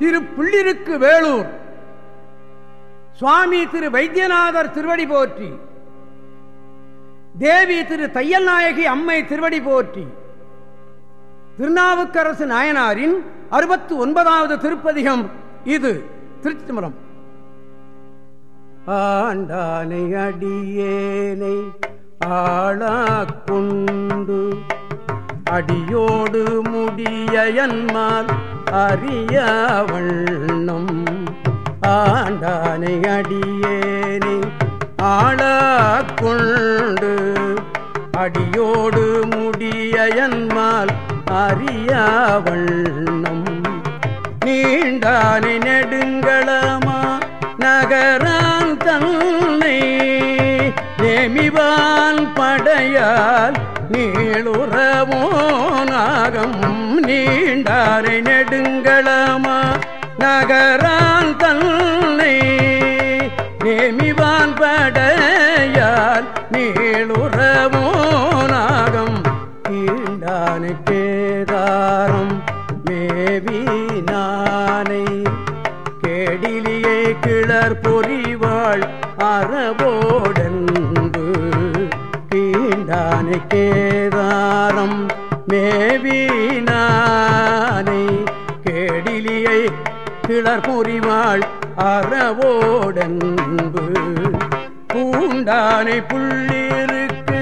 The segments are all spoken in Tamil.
திரு புள்ளிருக்கு வேலூர். சுவாமி திரு வைத்தியநாதர் திருவடி போற்றி. தேவி திரு தையல் நாயகி அம்மை திருவடி போற்றி. திருநாவுக்கரசு நாயனாரின் அறுபத்தி ஒன்பதாவது திருப்பதிகம் இது திருச்சிதம்பரம் ஆண்டானை அடியேனை ஆளாக்கொண்டு அடியோடு முடியன்மால் அறிய வண்ணம் ஆண்டானை அடியேனே ஆளாக்கொண்டு அடியோடு முடியன்மால் அறிய வண்ணம் நீண்டானை நெடுங்களமா நகரான் தன்னை நேமிவான் படையால் நீளுறவோனாகம் நீண்டாரை நெடுங்களமா நகரான் தன்னை நேமிவான் படையால் நீளுறவோனாகம் கேதாரம் மேவினானை கேடிலியை கிளர்புரிவாள் அறவோடன்பு. பூண்டானை புள்ளிருக்கு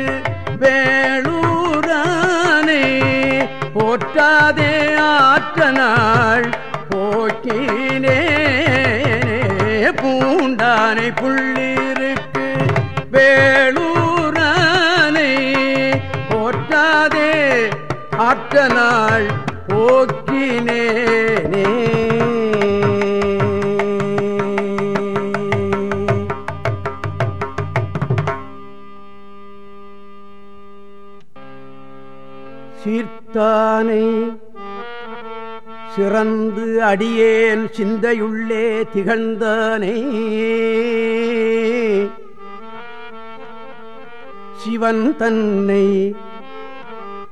வேளூரானே போற்றாதே ஆற்ற நாள் போக்கினே பூண்டானை புள்ளிருக்கு வேளூர் ஆற்ற நாள் போக்கினேனே சீர்த்தானை சிறந்து அடியேன் சிந்தையுள்ளே திகழ்ந்தானே. சிவன் தன்னை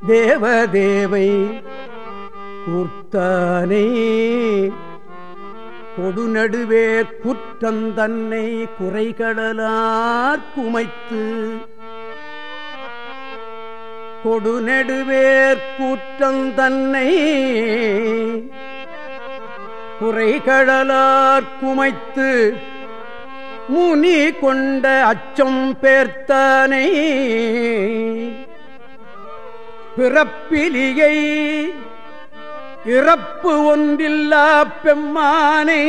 தேவதேவை கூர்த்தானே. கொடுநடுவே குற்றம் தன்னை குறைகடலார் குமைத்து. கொடுநெடுவேர் கூற்றம் தன்னை குறைகடலார் குமைத்து. முனி கொண்ட அச்சம் பேர்த்தானே. பிறப்பிலியை. இறப்பு ஒன்றில்லா பெம்மானை.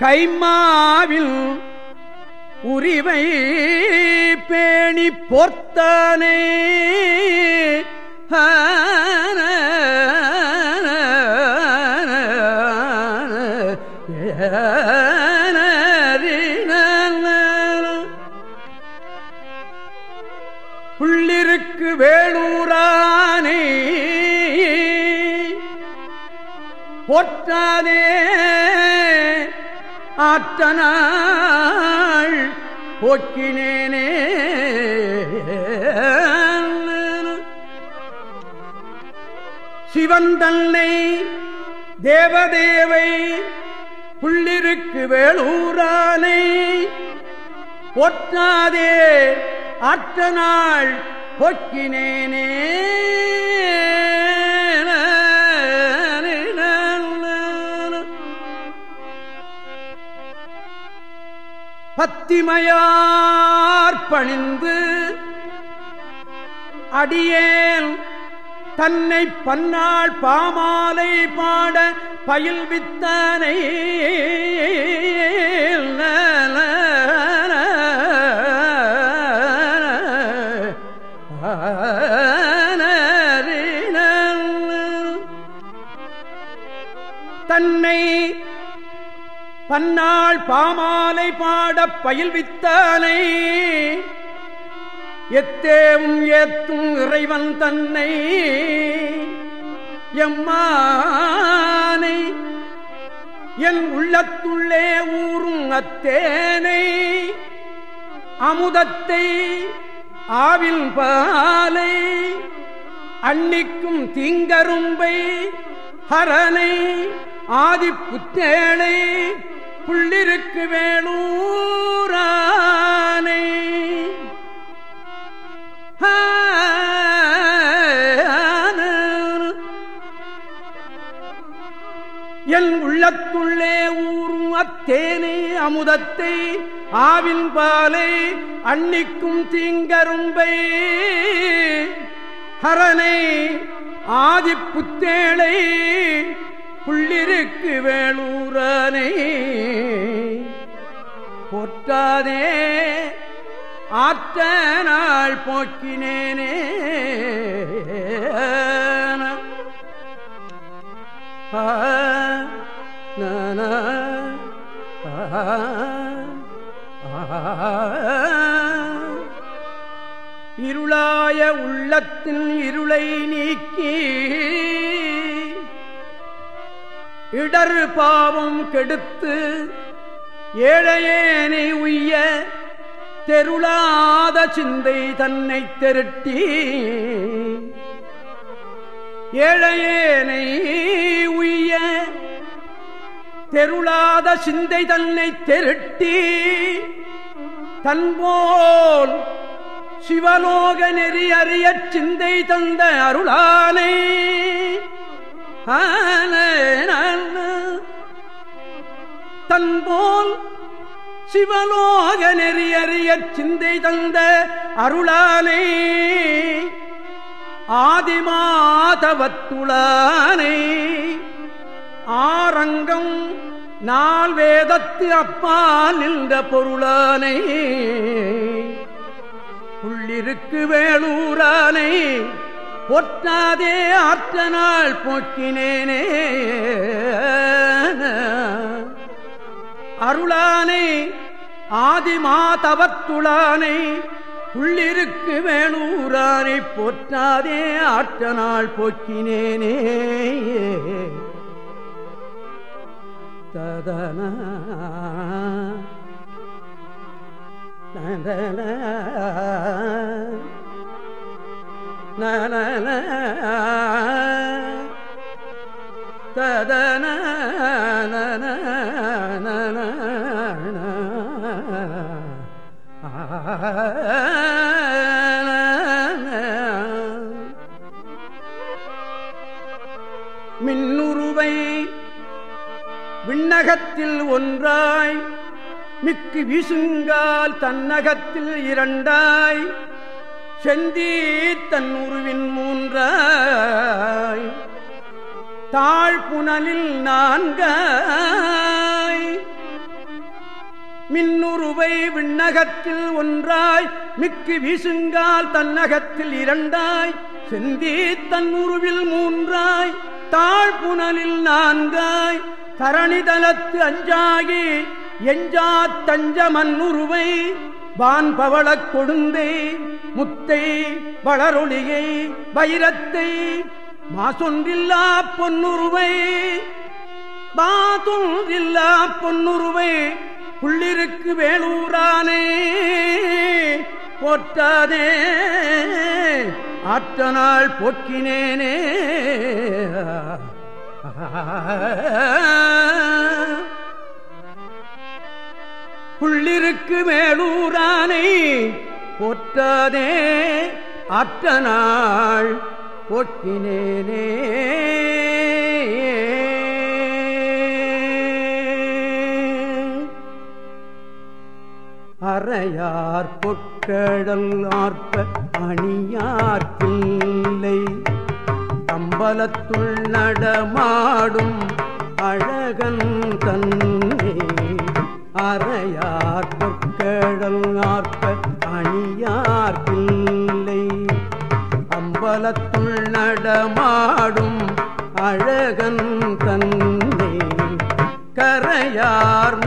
கைமாவில் உரிமை பேணி போர்த்தானே. பொர்த்தானே திருக்கு வேளூரானே பொற்றாதே ஆற்றனாள் போக்கினேனே. சிவன் தன்னை தேவதேவை புள்ளிருக்கு வேளூரானை ஒற்றாதே அற்ற நாள் பொக்கினேனே. பத்திமையார் பணிந்து அடியேன் தன்னை பன்னாள் பாமாலை பாட பயில் வித்தனை. பன்னாள் பாமாலை பாடப் பயில்வித்தானை எத்தேவும் ஏத்தும் இறைவன் தன்னை எம்மானை என் உள்ளத்துள்ளே ஊறும் அத்தேனை அமுதத்தை ஆவில் பாலை அன்னிக்கும் தீங்கரும்பை ஹரனை ஆதிப்புத்தேளை புள்ளிருக்கு வேளூரானை என் உள்ளத்துள்ளே ஊறும் அத்தேனே அமுதத்தை ஆவின் பாலை அன்னிக்கும் தீங்கரும்பை. ஹரனை ஆதிப்புத்தேளை புள்ளிருக்கு வேளூரனை போற்றாதே ஆற்ற நாள் போக்கினேனே நன, இருளாய உள்ளத்தில் இருளை நீக்கி இடர் பாவம் கெடுத்து ஏழையேனை உய்ய தெருளாத சிந்தை தன்னை திரட்டி ஏழையேனை உய்ய தெருளாத சிந்தை தன்னை திரட்டி தன்போல் சிவலோக நெறி அறிய சிந்தை தந்த அருளானை தன்போல் சிவலோக நெறியறிய சிந்தை தந்த அருளானை ஆதிமாதவத்துளானை. ஆரங்கம் நாள் வேதத்து அப்பால் நின்ற பொருளானை. உள்ளிருக்கு வேளூரானை பொற்றாதே ஆற்றனால் நாள் போக்கினேனே. அருளானை ஆதி மாதவத்துளானை உள்ளிருக்கு வேணூரானை போற்றாதே ஆற்ற நாள் போக்கினேனே. ததன நதன ததன மின்னுருவை விண்ணகத்தில் ஒன்றாய் மிக்கு விசுங்கால் தன்னகத்தில் இரண்டாய் செந்தி தன் உருவின் மூன்றாய் தாழ்புணலில் நான்காய். மின்னுருவை விண்ணகத்தில் ஒன்றாய் மிக்கு வீசுங்கால் தன்னகத்தில் இரண்டாய். செந்தி தன் உருவில் மூன்றாய் தாழ்புணலில் நான்காய். தரணிதலத்து அஞ்சாகி எஞ்சா தஞ்ச மண்ணுருவை வான்பவளக் கொடுந்தேன். முத்தை வளரொளியை வைரத்தை மாசொன்றில்லா பொன்னுருவை மாதொன்றில்லா பொன்னுருவை உள்ளிருக்கு வேலூரானே போற்றாதே ஆற்ற நாள் போக்கினேனே. உள்ளிருக்கு மேலூரானை போற்றாதே ஆற்ற நாள் போக்கினேனே அறையார் பொற்கடல் ஆர்ப்ப அணியார்க்கில்லை. அம்பலத்துள் நடமாடும் அழகன் தன்னே. அறையார் பொற்கடல் ஆர்ப்ப அடியார் பிள்ளை? அம்பலத்துள் நடமாடும் அழகன் தன்னே கரையார்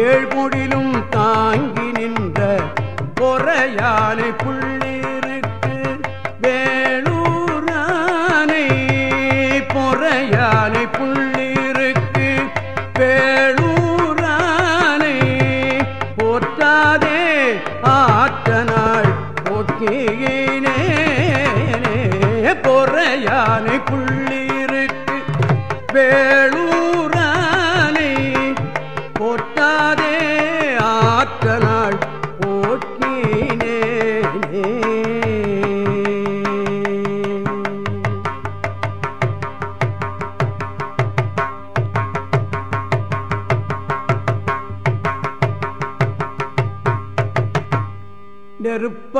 ஏழ்முடிலும் தாங்கி நின்ற பொறையானை புள்ளிருக்கு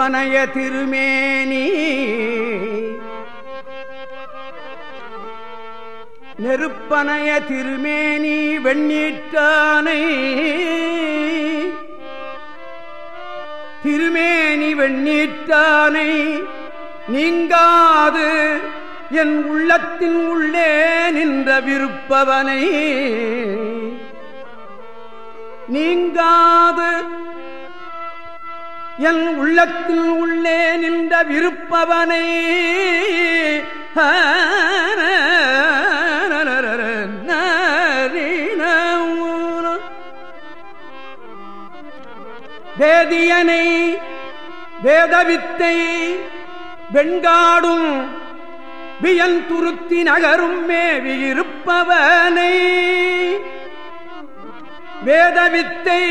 நெருப்பனைய திருமேனி. நெருப்பனைய திருமேனி வெண்ணீட்டானை. திருமேனி வெண்ணீட்டானை நீங்காது என் உள்ளத்தின் உள்ளே நின்ற விருப்பவனை. நீங்காது என் உள்ளத்தில் உள்ளே நின்ற விருப்பவனை வேதியனை வேதவித்தை வெண்காடும் வியன் துருத்தி நகரும் மேவி இருப்பவனை வேதவித்தை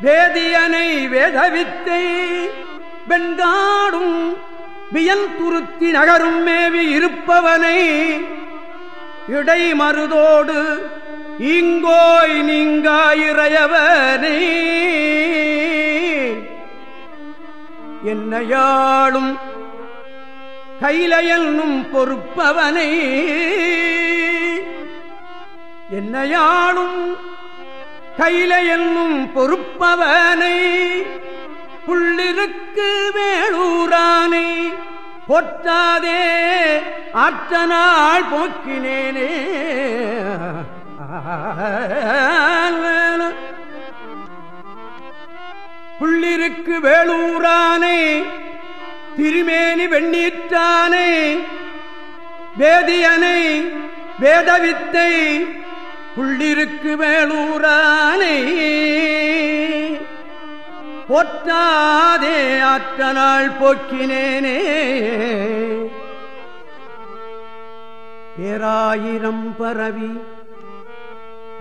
வேதியனை வேதவித்தை வெண்காடும் வியல் துருத்தி நகரும் மேவி இருப்பவனை இடை மருதோடு இங்கோய் நீங்காயிரையவனை என்னையாளும் கைலையனும் பொறுப்பவனை. என்னையாளும் கையில என்னும் பொறுப்பவனை புள்ளிருக்கு வேளூரானை பொற்றாதே ஆற்றனாள் போக்கினேனே. புள்ளிருக்கு வேளூரானை திருமேனி வெண்ணீற்றானை வேதியனை வேதவித்தை உள்ளிருக்கு வேளூரானை பொற்றாதே ஆற்ற நாள் போக்கினேனே. பேராயிரம் பரவி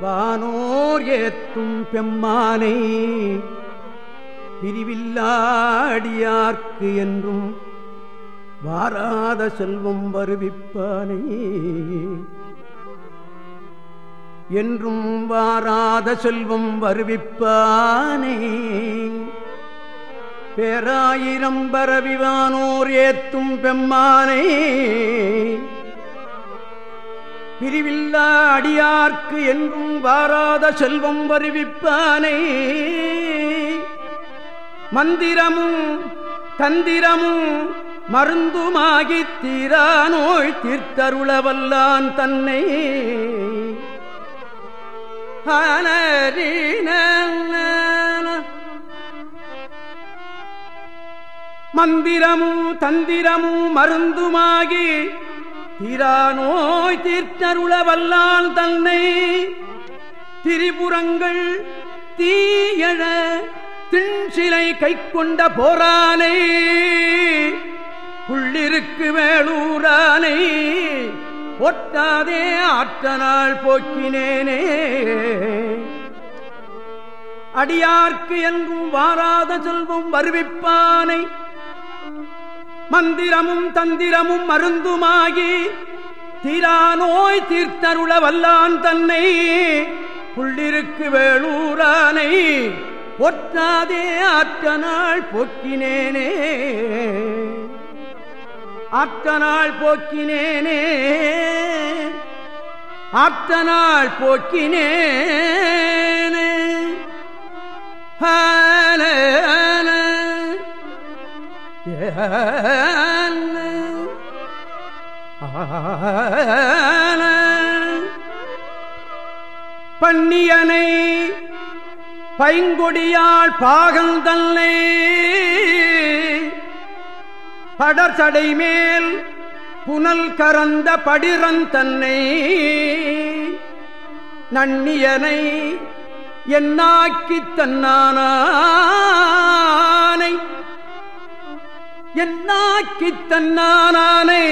வானோர் ஏத்தும் பெம்மானை. பிரிவில்லாடியார்க்கு என்றும் வாராத செல்வம் வருவிப்பானே. என்றும் வாராத செல்வம் வருவிப்பானே. பேராயிரம் பரவிவானோர் ஏத்தும் பெம்மானே. பிரிவில்லா அடியார்க்கு என்றும் வாராத செல்வம் வருவிப்பானே. மந்திரமும் தந்திரமும் மருந்துமாகித் தீரா நோய் தீர்த்தருளவல்லான் தன்னை. மந்திரமும் தந்திரமும் மருந்துமாகி தீரா தீர்த்தருள வல்லால் தன்னை திரிபுரங்கள் தீயழ திண்சிலை கை கொண்ட போரானை உள்ளிருக்கு வேளூரானை ஒட்டாதே ஆற்றனால் போக்கினேனே. அடியார்க்கு என்றும் வாராத செல்வம் வருவிப்பானை. மந்திரமும் தந்திரமும் மருந்துமாகி தீரா நோய் தீர்த்தருள வல்லான் தன்னை. புள்ளிருக்கு வேளூரானை ஒற்றாதே ஆற்ற நாள் போக்கினேனே. அத்தனால் போக்கினேனே. அத்தனால் போக்கினேனே. ஹால பண்ணியனை பைங்கொடியாள் பாகல் படர்சடை மேல் புனல் கரந்த படிரன் தன்னை. நன்னியனை என்னாக்கி தன்னானை என்னாக்கி தன்னானானை.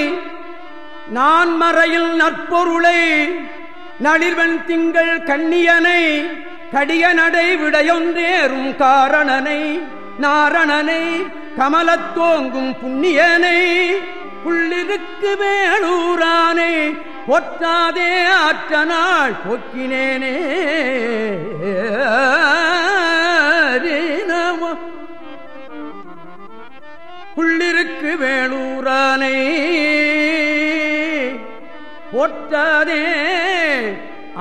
நான் மறையில் நற்பொருளை நளிர்வன் திங்கள் கண்ணியனை கடிய நடை விடையொன்றேறும் காரணனை நாரணனை கமலத்தோங்கும் புண்ணியனை புள்ளிருக்கு வேளூரானே பொற்றாதே ஆற்ற நாள் பொக்கினேனே புள்ளிருக்கு வேளூரானே பொற்றாதே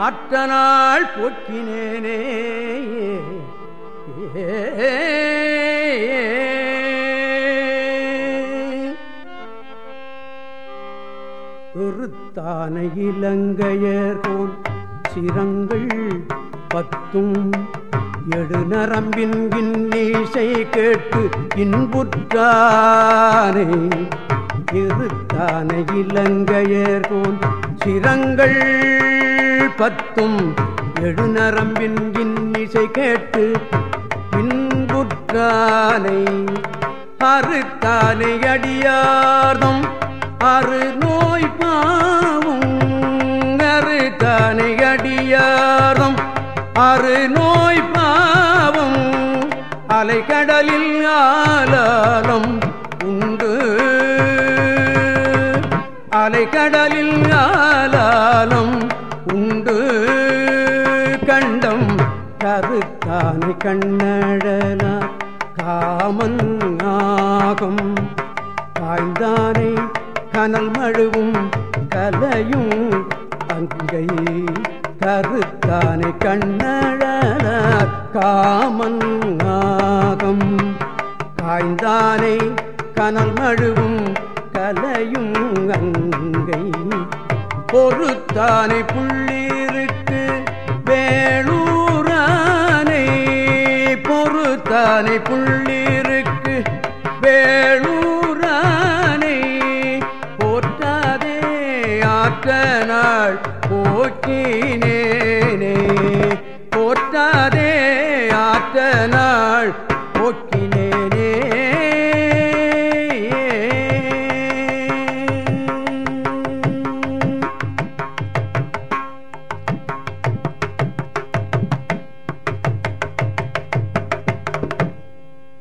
ஆற்ற நாள் பொக்கினேனே ஏ. ஒருத்தான இலங்கையர் போல் சிரங்கள் பத்தும். எடுநரம்பின் நரம்பின் கேட்டு இன்புற்றானே. இருத்தான இலங்கையர் போல் சிரங்கள் பத்தும். எடு இசை கேட்டு இன்புற்றானை. அறுத்தானை அடியார்தம் அரு நோய் பாவும் அரு தனியடியாரம் அரு நோய் பாவும் அலைக்கடலில் ஆலாலம் உண்டு. அலைக்கடலில் ஆலாலம் உண்டு. கண்டம் கருத்தானை கண்ணழலா காமன் ஆகும். காய்ந்தானை கனல் மழுவும் கலையும் அங்கை கருத்தானை கண்ணழலார் காமன் ஆகம் காய்ந்தானை கனல் மழுவும் கலையும் அங்கை பொறுத்தானை புள்ளீருக்கு வேளூரானை பொறுத்தானை புள்ளிருக்கு